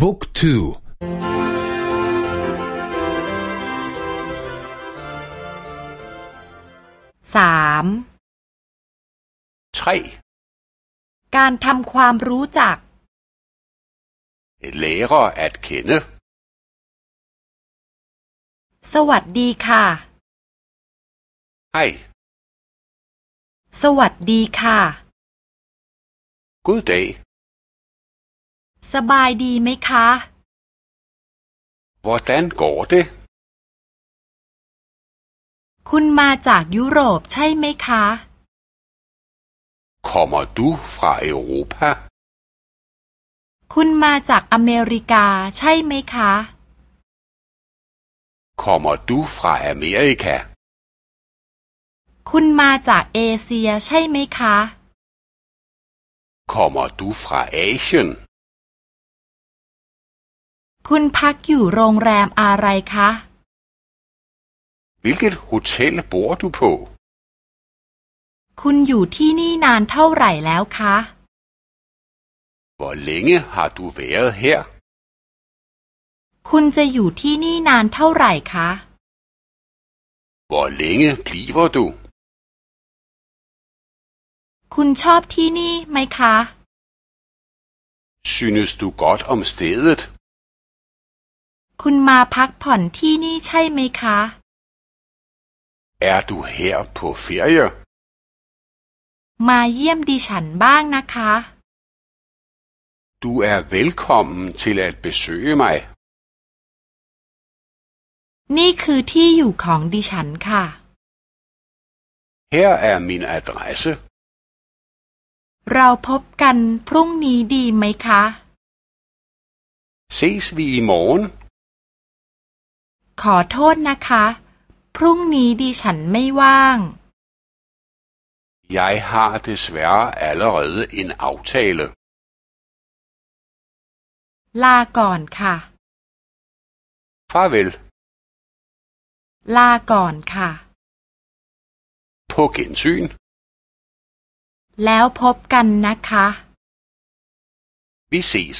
บุ๊กทูสามทการทำความรู้จัก lære at kende สวัสดีค่ะ Hej สวัสดีค่ะ God dag สบายดีไหมคะ Hvordan går det คุณมาจากยุโรปใช่ไหมคะ Kommer du fra Europa คุณมาจากอเมริกาใช่ไหมคะ Kommer du fra Amerika คุณมาจากเอเชียใช่ไหมคะ Kommer du fra Asien คุณพักอยู่โรงแรมอะไรคะ Hvilket hotel bor du på คุณอยู่ที่นี่นานเท่าไหร่แล้วคะ Hvor længe har du været her คุณจะอยู่ที่นี่นานเท่าไหร่คะ Hvor længe bliver du คุณชอบที่นี่ไหมคะ Synes du godt om stedet คุณมาพักผ่อนที่นี่ใช่ไหมคะ Er du her på ferie มาเยี่ยมดิฉันบ้างนะคะ Du er velkommen til at besøge mig นี่คือที่อยู่ของดิฉันค่ะ Her er min adresse เราพบกันพรุ่งนี้ดีไหมคะ Ses vi i morgen ขอโทษนะคะ พรุ่งนี้ดิฉันไม่ว่าง Jeg har desværre allerede en aftale ลาก่อนค่ะ Farvel ลาก่อนค่ะ på gensyn แล้วพบกันนะคะ Vi ses